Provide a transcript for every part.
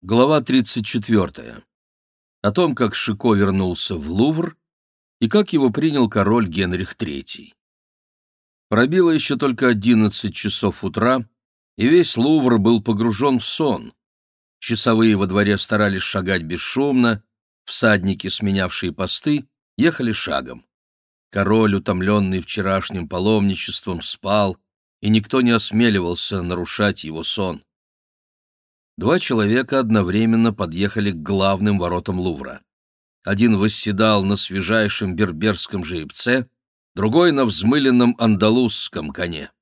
Глава 34. О том, как Шико вернулся в Лувр и как его принял король Генрих III. Пробило еще только одиннадцать часов утра, и весь Лувр был погружен в сон. Часовые во дворе старались шагать бесшумно, всадники, сменявшие посты, ехали шагом. Король, утомленный вчерашним паломничеством, спал, и никто не осмеливался нарушать его сон два человека одновременно подъехали к главным воротам Лувра. Один восседал на свежайшем берберском жеребце, другой — на взмыленном андалузском коне.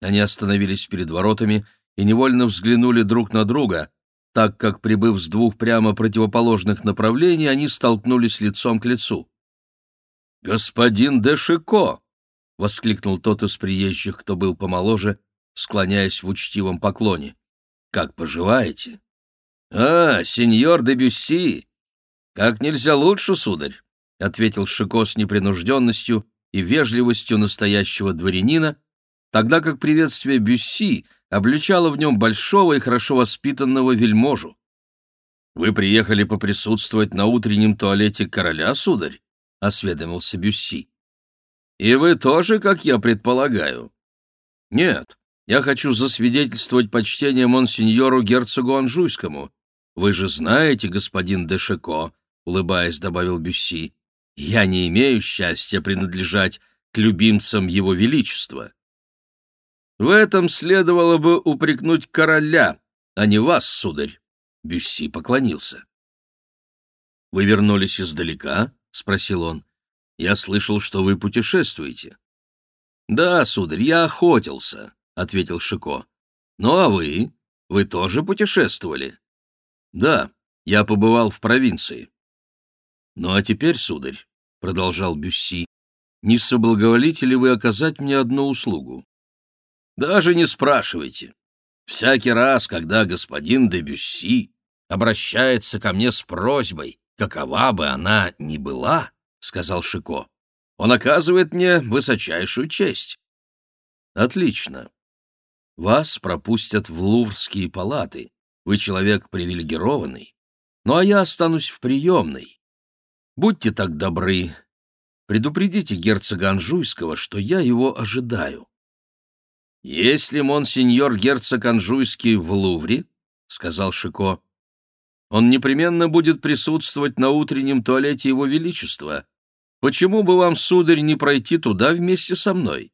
Они остановились перед воротами и невольно взглянули друг на друга, так как, прибыв с двух прямо противоположных направлений, они столкнулись лицом к лицу. «Господин Дешико!» — воскликнул тот из приезжих, кто был помоложе, склоняясь в учтивом поклоне. Как поживаете? А, сеньор де Бюсси! Как нельзя лучше, сударь, — ответил Шико с непринужденностью и вежливостью настоящего дворянина, тогда как приветствие Бюсси обличало в нем большого и хорошо воспитанного вельможу. «Вы приехали поприсутствовать на утреннем туалете короля, сударь?» — осведомился Бюсси. «И вы тоже, как я предполагаю?» «Нет, я хочу засвидетельствовать почтение монсеньору герцогу Анжуйскому. Вы же знаете, господин Дешеко, — улыбаясь, добавил Бюсси, — я не имею счастья принадлежать к любимцам его величества. В этом следовало бы упрекнуть короля, а не вас, сударь. Бюсси поклонился. «Вы вернулись издалека?» — спросил он. «Я слышал, что вы путешествуете». «Да, сударь, я охотился ответил Шико. Ну а вы? Вы тоже путешествовали? Да, я побывал в провинции. Ну а теперь, сударь, продолжал Бюсси, не соблаговолите ли вы оказать мне одну услугу? Даже не спрашивайте. Всякий раз, когда господин де Бюсси обращается ко мне с просьбой, какова бы она ни была, — сказал Шико, — он оказывает мне высочайшую честь. Отлично. Вас пропустят в луврские палаты. Вы человек привилегированный. Ну а я останусь в приемной. Будьте так добры. Предупредите герцога Анжуйского, что я его ожидаю. Если монсеньор герцог Анжуйский в Лувре, — сказал Шико, — он непременно будет присутствовать на утреннем туалете его величества. Почему бы вам, сударь, не пройти туда вместе со мной?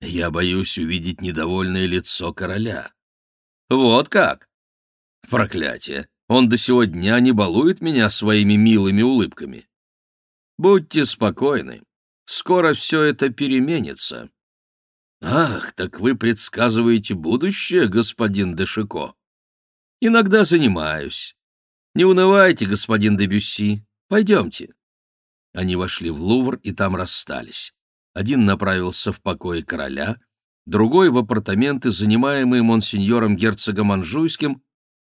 Я боюсь увидеть недовольное лицо короля. Вот как? Проклятие! Он до сего дня не балует меня своими милыми улыбками. Будьте спокойны. Скоро все это переменится. Ах, так вы предсказываете будущее, господин Дешико? Иногда занимаюсь. Не унывайте, господин Дебюсси. Пойдемте. Они вошли в Лувр и там расстались. Один направился в покои короля, другой — в апартаменты, занимаемые монсеньором герцогом Анжуйским,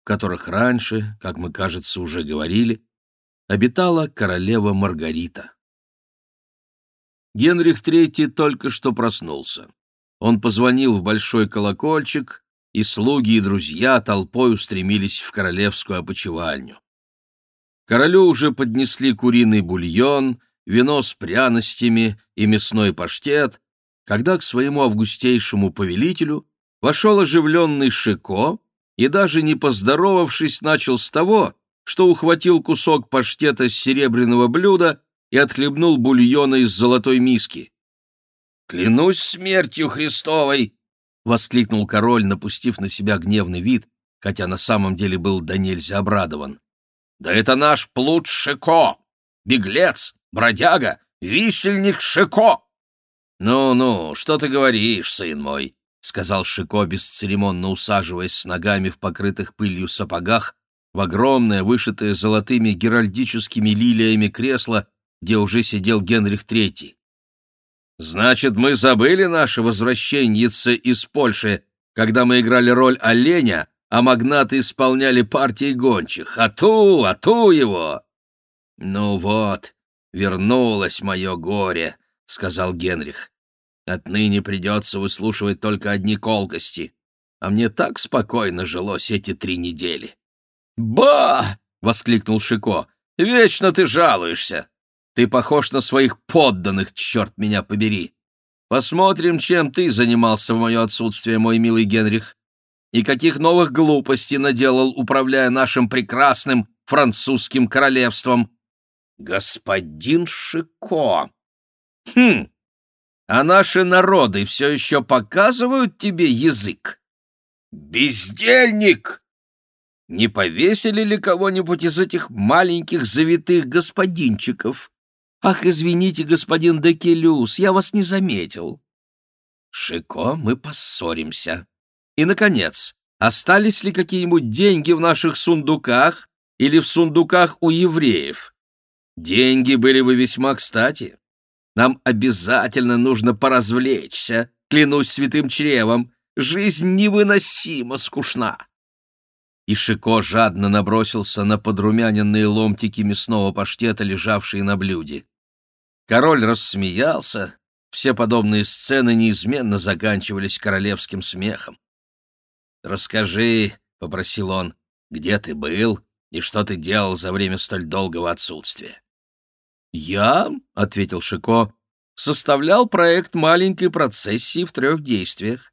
в которых раньше, как мы, кажется, уже говорили, обитала королева Маргарита. Генрих III только что проснулся. Он позвонил в большой колокольчик, и слуги и друзья толпой устремились в королевскую опочивальню. Королю уже поднесли куриный бульон, вино с пряностями и мясной паштет, когда к своему августейшему повелителю вошел оживленный Шико и, даже не поздоровавшись, начал с того, что ухватил кусок паштета с серебряного блюда и отхлебнул бульона из золотой миски. «Клянусь смертью Христовой!» — воскликнул король, напустив на себя гневный вид, хотя на самом деле был до нельзя обрадован. «Да это наш плут Шико! Беглец! Бродяга, висельник Шико!» «Ну-ну, что ты говоришь, сын мой?» — сказал Шико, бесцеремонно усаживаясь с ногами в покрытых пылью сапогах в огромное, вышитое золотыми геральдическими лилиями кресло, где уже сидел Генрих Третий. «Значит, мы забыли наше возвращение из Польши, когда мы играли роль оленя, а магнаты исполняли партии гончих. Ату, ату его!» «Ну вот, вернулось мое горе», — сказал Генрих. «Отныне придется выслушивать только одни колкости, а мне так спокойно жилось эти три недели. «Ба!» — воскликнул Шико. «Вечно ты жалуешься! Ты похож на своих подданных, черт меня побери! Посмотрим, чем ты занимался в мое отсутствие, мой милый Генрих, и каких новых глупостей наделал, управляя нашим прекрасным французским королевством. Господин Шико! Хм! А наши народы все еще показывают тебе язык? Бездельник! Не повесили ли кого-нибудь из этих маленьких завитых господинчиков? Ах, извините, господин Декелюс, я вас не заметил. Шико, мы поссоримся. И, наконец, остались ли какие-нибудь деньги в наших сундуках или в сундуках у евреев? Деньги были бы весьма кстати. Нам обязательно нужно поразвлечься, клянусь святым чревом. Жизнь невыносимо скучна. И Шико жадно набросился на подрумяненные ломтики мясного паштета, лежавшие на блюде. Король рассмеялся. Все подобные сцены неизменно заканчивались королевским смехом. «Расскажи», — попросил он, — «где ты был и что ты делал за время столь долгого отсутствия?» «Я», — ответил Шико, — «составлял проект маленькой процессии в трех действиях.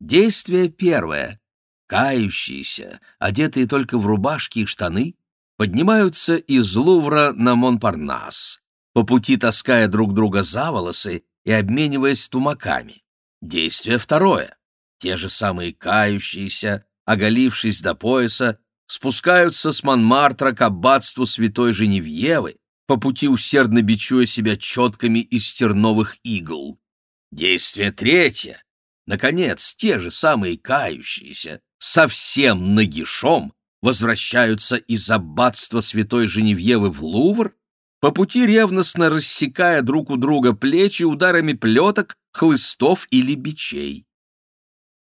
Действие первое кающиеся, одетые только в рубашки и штаны, поднимаются из Лувра на Монпарнас, по пути таская друг друга за волосы и обмениваясь тумаками. Действие второе. Те же самые кающиеся, оголившись до пояса, спускаются с Монмартра к аббатству святой Женевьевы, по пути усердно бичуя себя четками из терновых игл. Действие третье. Наконец, те же самые кающиеся, совсем нагишом возвращаются из аббатства святой Женевьевы в Лувр, по пути ревностно рассекая друг у друга плечи ударами плеток, хлыстов или бичей.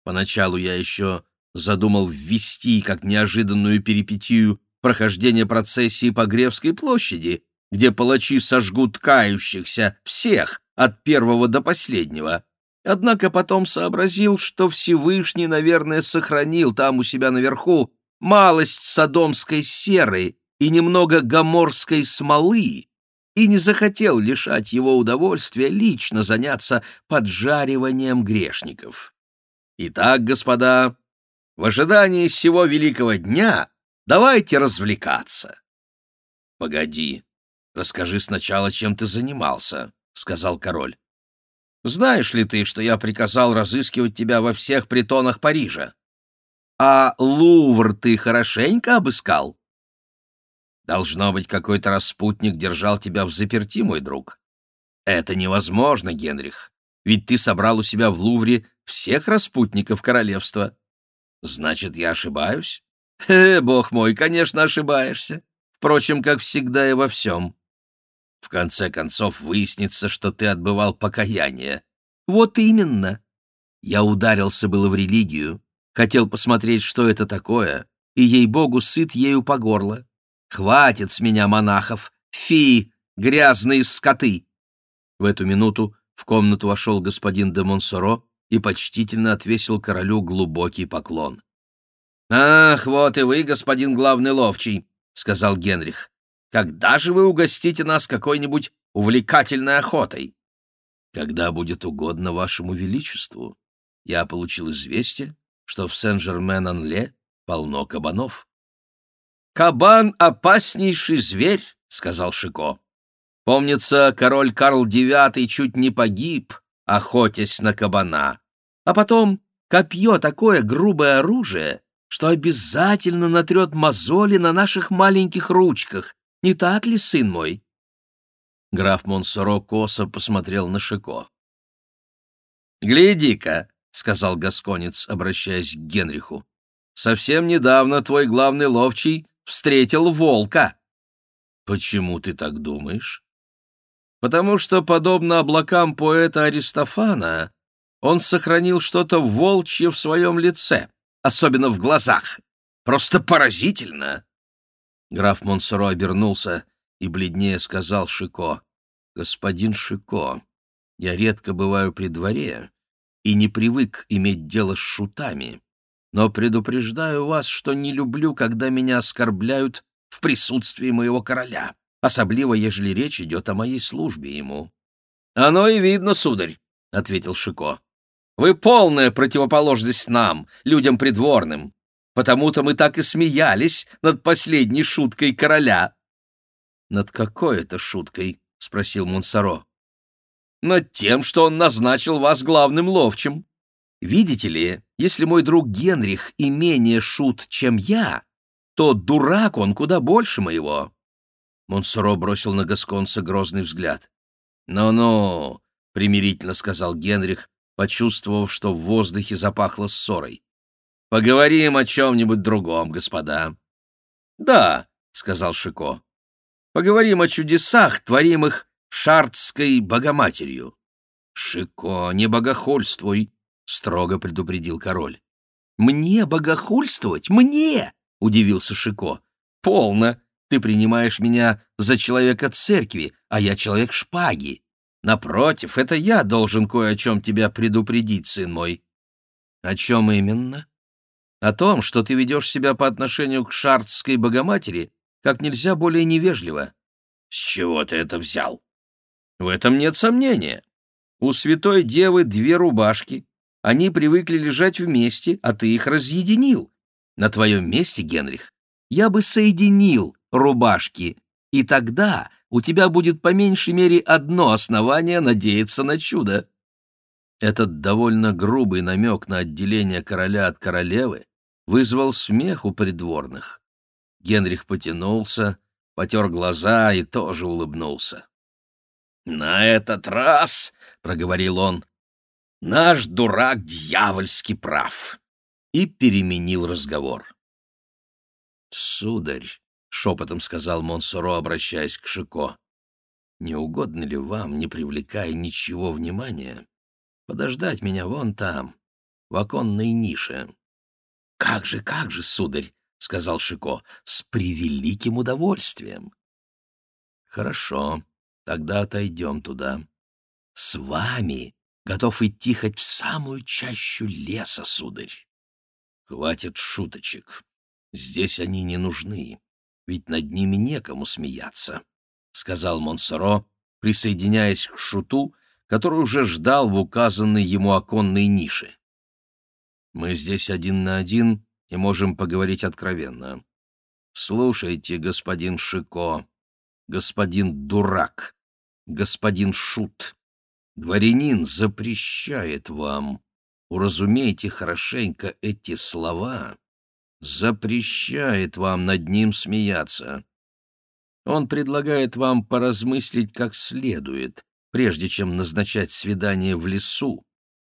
Поначалу я еще задумал ввести как неожиданную перипетию прохождение процессии по Гревской площади, где палачи сожгут кающихся, всех, от первого до последнего. Однако потом сообразил, что Всевышний, наверное, сохранил там у себя наверху малость содомской серы и немного гоморской смолы, и не захотел лишать его удовольствия лично заняться поджариванием грешников. Итак, господа, в ожидании всего великого дня давайте развлекаться. — Погоди, расскажи сначала, чем ты занимался, — сказал король. Знаешь ли ты, что я приказал разыскивать тебя во всех притонах Парижа? А Лувр ты хорошенько обыскал? Должно быть, какой-то распутник держал тебя в заперти, мой друг. Это невозможно, Генрих, ведь ты собрал у себя в Лувре всех распутников королевства. Значит, я ошибаюсь? Э, бог мой, конечно, ошибаешься. Впрочем, как всегда и во всем. В конце концов выяснится, что ты отбывал покаяние. Вот именно. Я ударился было в религию, хотел посмотреть, что это такое, и, ей-богу, сыт ею по горло. Хватит с меня монахов! Фи, грязные скоты! В эту минуту в комнату вошел господин де Монсоро и почтительно отвесил королю глубокий поклон. «Ах, вот и вы, господин главный ловчий», — сказал Генрих. Когда же вы угостите нас какой-нибудь увлекательной охотой? Когда будет угодно вашему величеству. Я получил известие, что в Сен-Жермен-Анле полно кабанов. «Кабан — опаснейший зверь», — сказал Шико. «Помнится, король Карл IX чуть не погиб, охотясь на кабана. А потом копье — такое грубое оружие, что обязательно натрет мозоли на наших маленьких ручках, не так ли, сын мой?» Граф Монсоро косо посмотрел на Шико. «Гляди-ка», — сказал Гасконец, обращаясь к Генриху, — «совсем недавно твой главный ловчий встретил волка». «Почему ты так думаешь?» «Потому что, подобно облакам поэта Аристофана, он сохранил что-то волчье в своем лице, особенно в глазах. Просто поразительно!» Граф Монсоро обернулся и бледнее сказал Шико. «Господин Шико, я редко бываю при дворе и не привык иметь дело с шутами. но предупреждаю вас, что не люблю, когда меня оскорбляют в присутствии моего короля, особливо, ежели речь идет о моей службе ему». «Оно и видно, сударь», — ответил Шико. «Вы полная противоположность нам, людям придворным. Потому-то мы так и смеялись над последней шуткой короля». «Над какой это шуткой?» — спросил Монсоро. «Над тем, что он назначил вас главным ловчим. Видите ли, если мой друг Генрих и менее шут, чем я, то дурак он куда больше моего». Монсоро бросил на Гасконца грозный взгляд. «Ну-ну», — примирительно сказал Генрих, почувствовав, что в воздухе запахло ссорой. «Поговорим о чем-нибудь другом, господа». «Да», — сказал Шико. «Поговорим о чудесах, творимых шартской богоматерью». «Шико, не богохульствуй», — строго предупредил король. «Мне богохульствовать? Мне?» — удивился Шико. «Полно. Ты принимаешь меня за человека церкви, а я человек шпаги. Напротив, это я должен кое о чем тебя предупредить, сын мой». «О чем именно?» «О том, что ты ведешь себя по отношению к шартской богоматери как нельзя более невежливо». «С чего ты это взял?» «В этом нет сомнения. У святой девы две рубашки, они привыкли лежать вместе, а ты их разъединил. На твоем месте, Генрих, я бы соединил рубашки, и тогда у тебя будет по меньшей мере одно основание надеяться на чудо. Этот довольно грубый намек на отделение короля от королевы вызвал смех у придворных. Генрих потянулся, потер глаза и тоже улыбнулся. «На этот раз, — проговорил он, Наш дурак дьявольски прав. И переменил разговор. Сударь, шепотом сказал Монсоро, обращаясь к Шико, не угодно ли вам, не привлекая ничего внимания, подождать меня вон там, в оконной нише? Как же, как же, сударь, сказал Шико, с превеликим удовольствием. Хорошо, тогда отойдем туда. С вами готов идти хоть в самую чащу леса, сударь. Хватит шуточек. Здесь они не нужны, ведь над ними некому смеяться, — сказал Монсоро, присоединяясь к шуту, который уже ждал в указанной ему оконной нише. Мы здесь один на один и можем поговорить откровенно. Слушайте, господин Шико, господин Дурак, господин Шут, Дворянин запрещает вам, уразумейте хорошенько эти слова, запрещает вам над ним смеяться. Он предлагает вам поразмыслить как следует, прежде чем назначать свидание в лесу,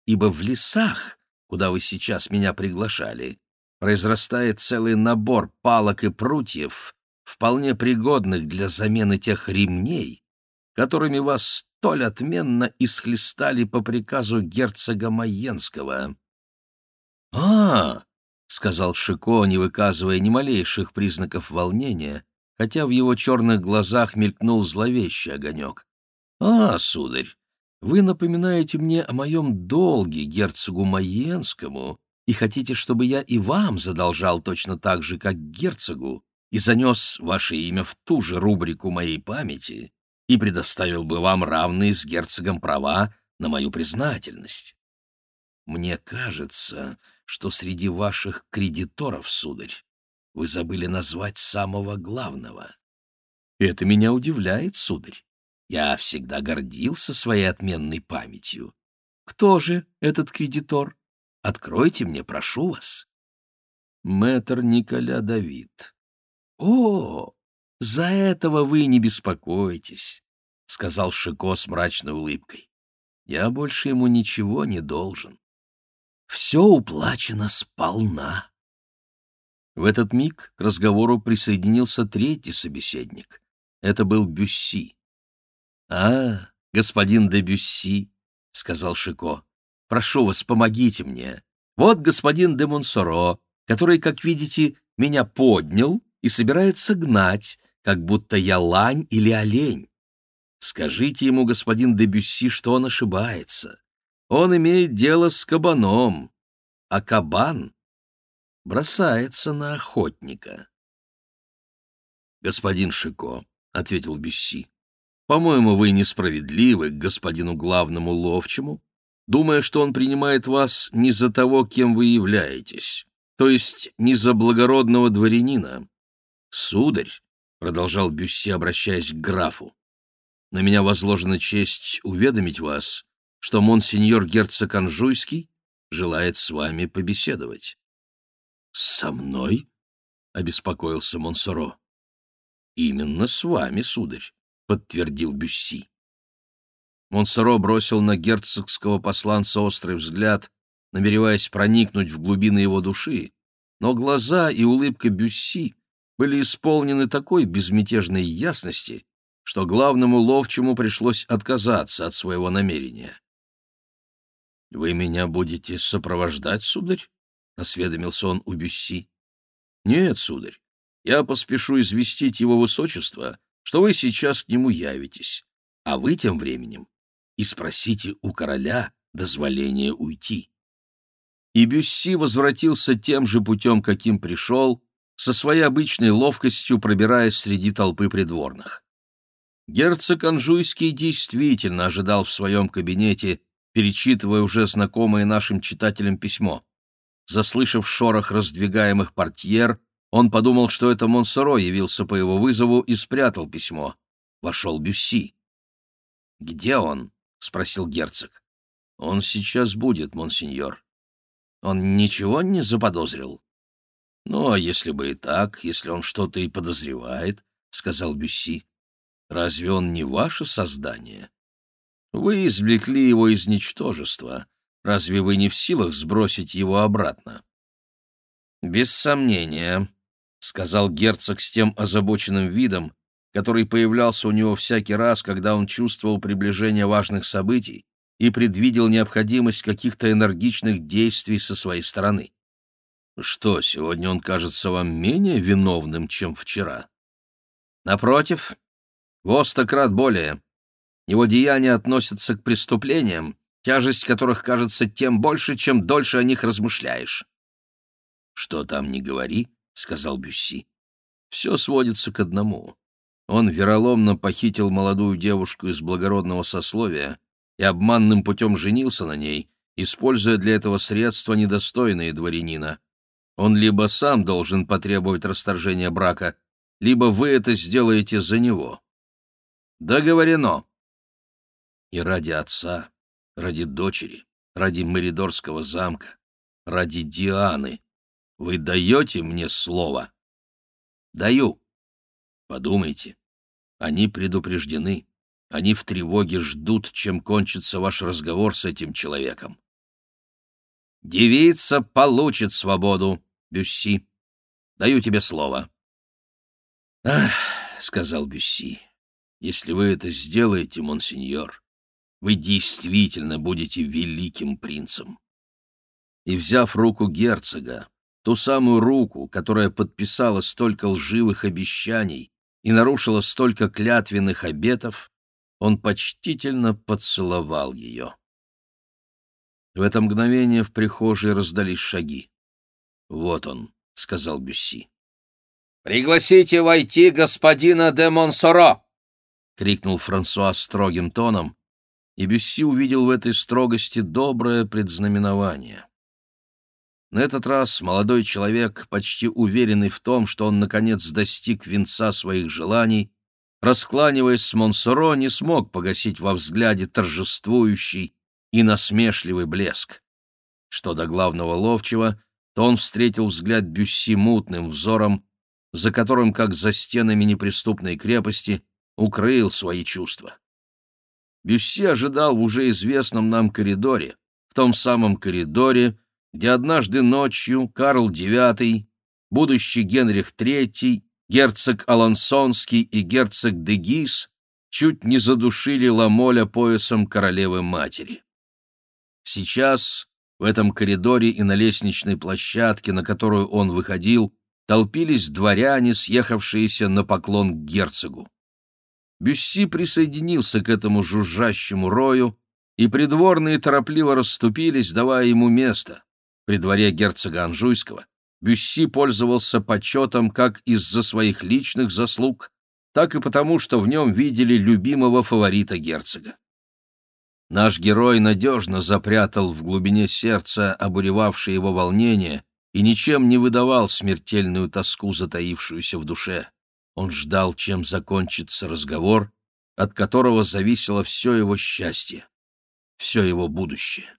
ибо в лесах, куда вы сейчас меня приглашали, произрастает целый набор палок и прутьев, вполне пригодных для замены тех ремней, которыми вас столь отменно исхлестали по приказу герцога Майенского. «А, — сказал Шико, не выказывая ни малейших признаков волнения, хотя в его черных глазах мелькнул зловещий огонек. «А, сударь, вы напоминаете мне о моем долге герцогу Майенскому и хотите, чтобы я и вам задолжал точно так же, как герцогу, и занес ваше имя в ту же рубрику моей памяти, и предоставил бы вам равные с герцогом права на мою признательность. Мне кажется, что среди ваших кредиторов, сударь, вы забыли назвать самого главного. Это меня удивляет, сударь. Я всегда гордился своей отменной памятью. Кто же этот кредитор? Откройте мне, прошу вас. Мэтр Николя Давид. О, «За этого вы не беспокойтесь», — сказал Шико с мрачной улыбкой. «Я больше ему ничего не должен. Все уплачено сполна». В этот миг к разговору присоединился третий собеседник. Это был Бюсси. «А, господин де Бюсси», — сказал Шико, — «прошу вас, помогите мне. Вот господин де Монсоро, который, как видите, меня поднял и собирается гнать, как будто я лань или олень. Скажите ему, господин Дебюсси, что он ошибается. Он имеет дело с кабаном, а кабан бросается на охотника. «Господин Шико», — ответил Бюсси, — «по-моему, вы несправедливы к господину главному ловчему, думая, что он принимает вас не за того, кем вы являетесь, то есть не за благородного дворянина. Сударь, — продолжал Бюсси, обращаясь к графу, — на меня возложена честь уведомить вас, что монсеньор герцог Анжуйский желает с вами побеседовать. — Со мной? — обеспокоился Монсоро. — Именно с вами, сударь, — подтвердил Бюсси. Монсоро бросил на герцогского посланца острый взгляд, намереваясь проникнуть в глубины его души, но глаза и улыбка Бюсси были исполнены такой безмятежной ясности, что главному ловчему пришлось отказаться от своего намерения. «Вы меня будете сопровождать, сударь?» — осведомился он у Бюсси. «Нет, сударь, я поспешу известить его высочество, что вы сейчас к нему явитесь, а вы тем временем и спросите у короля дозволения уйти». И Бюсси возвратился тем же путем, каким пришел, со своей обычной ловкостью пробираясь среди толпы придворных. Герцог Анжуйский действительно ожидал в своем кабинете, перечитывая уже знакомое нашим читателям письмо. Заслышав шорох раздвигаемых портьер, он подумал, что это Монсоро явился по его вызову и спрятал письмо. Вошел Бюсси. «Где он?» — спросил герцог. «Он сейчас будет, монсеньор». «Он ничего не заподозрил?» «Ну, а если бы и так, если он что-то и подозревает», — сказал Бюсси, — «разве он не ваше создание? Вы извлекли его из ничтожества. Разве вы не в силах сбросить его обратно?» «Без сомнения», — сказал герцог с тем озабоченным видом, который появлялся у него всякий раз, когда он чувствовал приближение важных событий и предвидел необходимость каких-то энергичных действий со своей стороны. Что, сегодня он кажется вам менее виновным, чем вчера? Напротив, во более. Его деяния относятся к преступлениям, тяжесть которых кажется тем больше, чем дольше о них размышляешь. «Что там не говори», — сказал Бюсси. «Все сводится к одному. Он вероломно похитил молодую девушку из благородного сословия и обманным путем женился на ней, используя для этого средства, недостойные дворянина. Он либо сам должен потребовать расторжения брака, либо вы это сделаете за него. Договорено. И ради отца, ради дочери, ради Меридорского замка, ради Дианы вы даете мне слово? Даю. Подумайте. Они предупреждены. Они в тревоге ждут, чем кончится ваш разговор с этим человеком. Девица получит свободу, Бюсси. Даю тебе слово. Ах, сказал Бюсси, если вы это сделаете, монсеньор, вы действительно будете великим принцем. И взяв руку герцога, ту самую руку, которая подписала столько лживых обещаний и нарушила столько клятвенных обетов, он почтительно поцеловал ее. В это мгновение в прихожей раздались шаги. «Вот он», — сказал Бюсси. «Пригласите войти господина де Монсоро!» — крикнул Франсуа строгим тоном, и Бюсси увидел в этой строгости доброе предзнаменование. На этот раз молодой человек, почти уверенный в том, что он, наконец, достиг венца своих желаний, раскланиваясь с Монсоро, не смог погасить во взгляде торжествующий и насмешливый блеск. Что до главного ловчего, то он встретил взгляд Бюсси мутным взором, за которым, как за стенами неприступной крепости, укрыл свои чувства. Бюсси ожидал в уже известном нам коридоре, в том самом коридоре, где однажды ночью Карл IX, будущий Генрих III, герцог Алансонский и герцог Дегис чуть не задушили Ламоля поясом королевы-матери. Сейчас в этом коридоре и на лестничной площадке, на которую он выходил, толпились дворяне, съехавшиеся на поклон к герцогу. Бюсси присоединился к этому жужжащему рою, и придворные торопливо расступились, давая ему место. При дворе герцога Анжуйского Бюсси пользовался почетом как из-за своих личных заслуг, так и потому, что в нем видели любимого фаворита герцога. Наш герой надежно запрятал в глубине сердца обуревавшее его волнение и ничем не выдавал смертельную тоску, затаившуюся в душе. Он ждал, чем закончится разговор, от которого зависело все его счастье, все его будущее.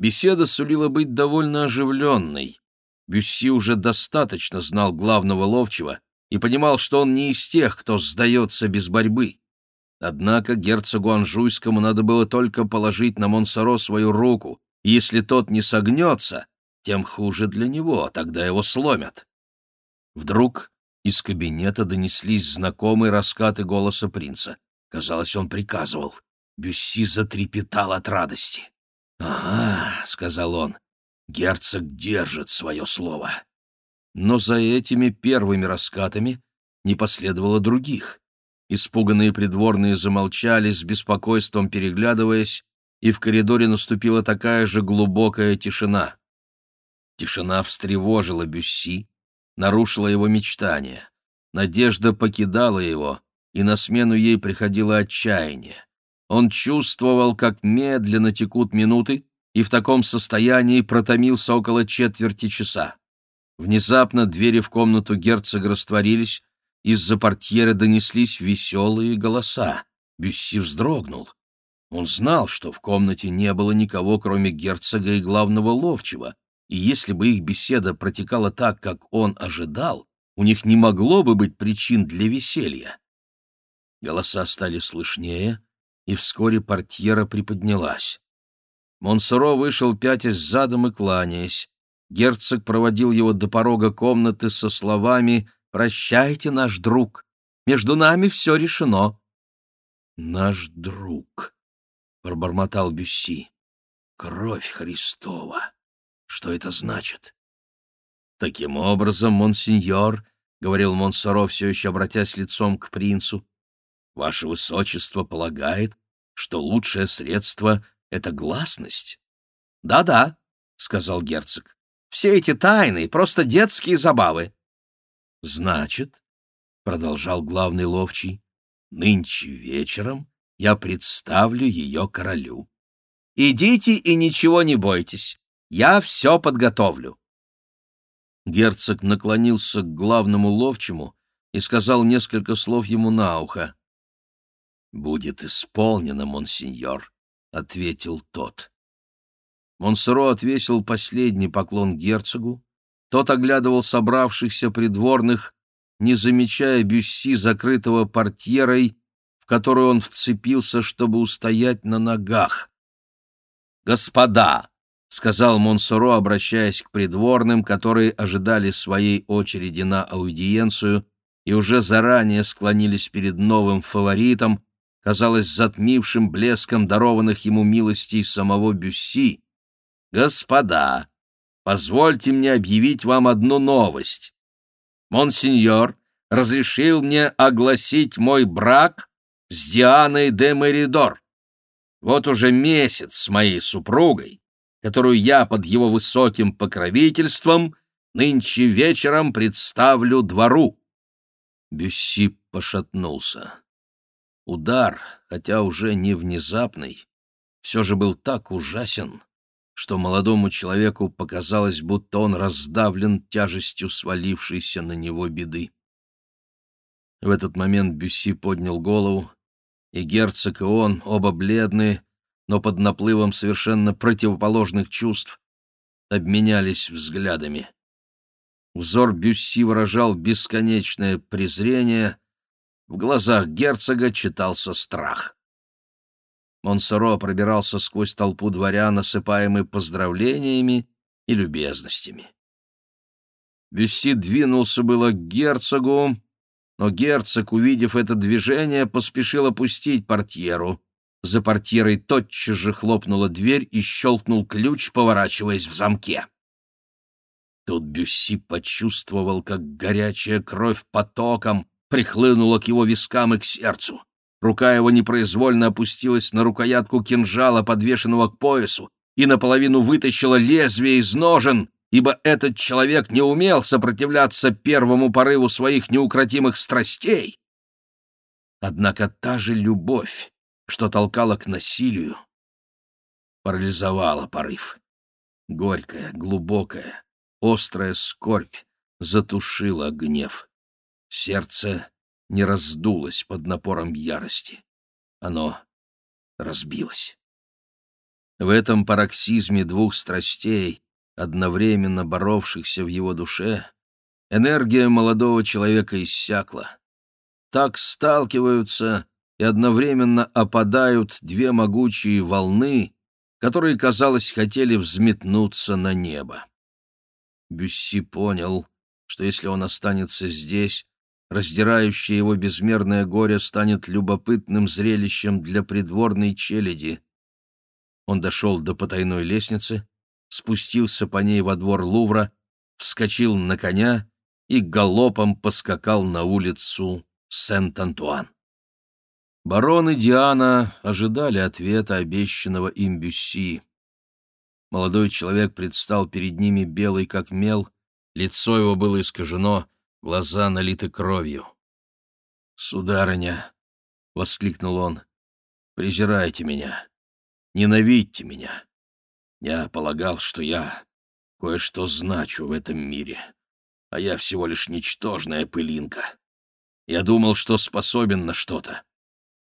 Беседа сулила быть довольно оживленной. Бюсси уже достаточно знал главного ловчего и понимал, что он не из тех, кто сдается без борьбы. Однако герцогу Анжуйскому надо было только положить на Монсоро свою руку, и если тот не согнется, тем хуже для него, тогда его сломят. Вдруг из кабинета донеслись знакомые раскаты голоса принца. Казалось, он приказывал. Бюсси затрепетал от радости. «Ага», — сказал он, — «герцог держит свое слово». Но за этими первыми раскатами не последовало других. Испуганные придворные замолчали, с беспокойством переглядываясь, и в коридоре наступила такая же глубокая тишина. Тишина встревожила Бюсси, нарушила его мечтания. Надежда покидала его, и на смену ей приходило отчаяние. Он чувствовал, как медленно текут минуты, и в таком состоянии протомился около четверти часа. Внезапно двери в комнату герцога растворились, из-за портьеры донеслись веселые голоса. Бюсси вздрогнул. Он знал, что в комнате не было никого, кроме герцога и главного ловчего, и если бы их беседа протекала так, как он ожидал, у них не могло бы быть причин для веселья. Голоса стали слышнее, и вскоре портьера приподнялась. Монсоро вышел пятясь задом и кланяясь. Герцог проводил его до порога комнаты со словами «Прощайте, наш друг, между нами все решено». «Наш друг», — пробормотал Бюсси, — «кровь Христова». Что это значит? Таким образом, монсеньор, — говорил Монсоро, все еще обратясь лицом к принцу, — ваше высочество полагает, что лучшее средство — это гласность? Да — Да-да, — сказал герцог, — все эти тайны — просто детские забавы. — Значит, — продолжал главный ловчий, — нынче вечером я представлю ее королю. — Идите и ничего не бойтесь. Я все подготовлю. Герцог наклонился к главному ловчему и сказал несколько слов ему на ухо. «Будет исполнено, монсеньор», — ответил тот. Монсоро отвесил последний поклон герцогу. Тот оглядывал собравшихся придворных, не замечая Бюсси, закрытого портьерой, в которую он вцепился, чтобы устоять на ногах. «Господа!» — сказал Монсоро, обращаясь к придворным, которые ожидали своей очереди на аудиенцию и уже заранее склонились перед новым фаворитом, казалось, затмившим блеском дарованных ему милостей самого Бюсси. «Господа, позвольте мне объявить вам одну новость. Монсеньор разрешил мне огласить мой брак с Дианой де Меридор. Вот уже месяц с моей супругой которую я под его высоким покровительством нынче вечером представлю двору. Бюсси пошатнулся. Удар, хотя уже не внезапный, все же был так ужасен, что молодому человеку показалось, будто он раздавлен тяжестью свалившейся на него беды. В этот момент Бюсси поднял голову, и герцог и он, оба бледные, но под наплывом совершенно противоположных чувств, обменялись взглядами. Взор Бюсси выражал бесконечное презрение, в глазах герцога читался страх. Монсоро пробирался сквозь толпу дворян, осыпаемый поздравлениями и любезностями. Бюсси двинулся было к герцогу, но герцог, увидев это движение, поспешил опустить портьеру. За портьерой тотчас же хлопнула дверь и щелкнул ключ, поворачиваясь в замке. Тут Бюсси почувствовал, как горячая кровь потоком прихлынула к его вискам и к сердцу. Рука его непроизвольно опустилась на рукоятку кинжала, подвешенного к поясу, и наполовину вытащила лезвие из ножен. ибо этот человек не умел сопротивляться первому порыву своих неукротимых страстей. Однако та же любовь, что толкала к насилию, парализовала порыв. Горькая, глубокая, острая скорбь затушила гнев. Сердце не раздулось под напором ярости. Оно разбилось. В этом пароксизме двух страстей, одновременно боровшихся в его душе, энергия молодого человека иссякла. Так сталкиваются и одновременно опадают две могучие волны, которые, казалось, хотели взметнуться на небо. Бюсси понял, что если он останется здесь, раздирающее его безмерное горе станет любопытным зрелищем для придворной челяди. Он дошел до потайной лестницы, спустился по ней во двор Лувра, вскочил на коня и галопом поскакал на улицу Сент-Антуан. Барон и Диана ожидали ответа обещанного им Бюсси. Молодой человек предстал перед ними белый как мел, лицо его было искажено, глаза налиты кровью. «Сударыня!» — воскликнул он. «Презирайте меня, ненавидьте меня. Я полагал, что я кое-что значу в этом мире, а я всего лишь ничтожная пылинка. Я думал, что способен на что-то,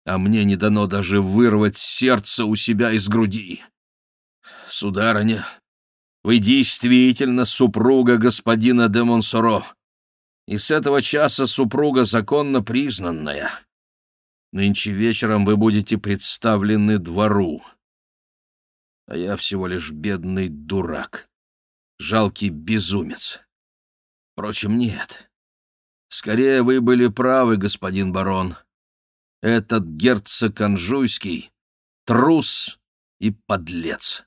а мне не дано даже вырвать сердце у себя из груди. Сударыня, вы действительно супруга господина де Монсоро, и с этого часа супруга законно признанная. Нынче вечером вы будете представлены двору. А я всего лишь бедный дурак, жалкий безумец. Впрочем, нет. Скорее, вы были правы, господин барон. Этот герцог Анжуйский — трус и подлец.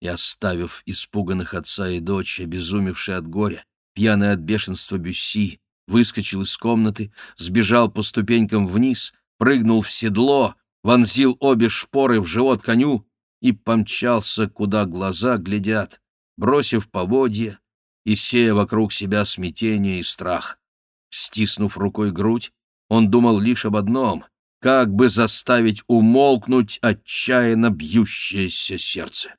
И оставив испуганных отца и дочь, обезумевшие от горя, пьяный от бешенства Бюсси, выскочил из комнаты, сбежал по ступенькам вниз, прыгнул в седло, вонзил обе шпоры в живот коню и помчался, куда глаза глядят, бросив поводья и сея вокруг себя смятение и страх. Стиснув рукой грудь, он думал лишь об одном — как бы заставить умолкнуть отчаянно бьющееся сердце.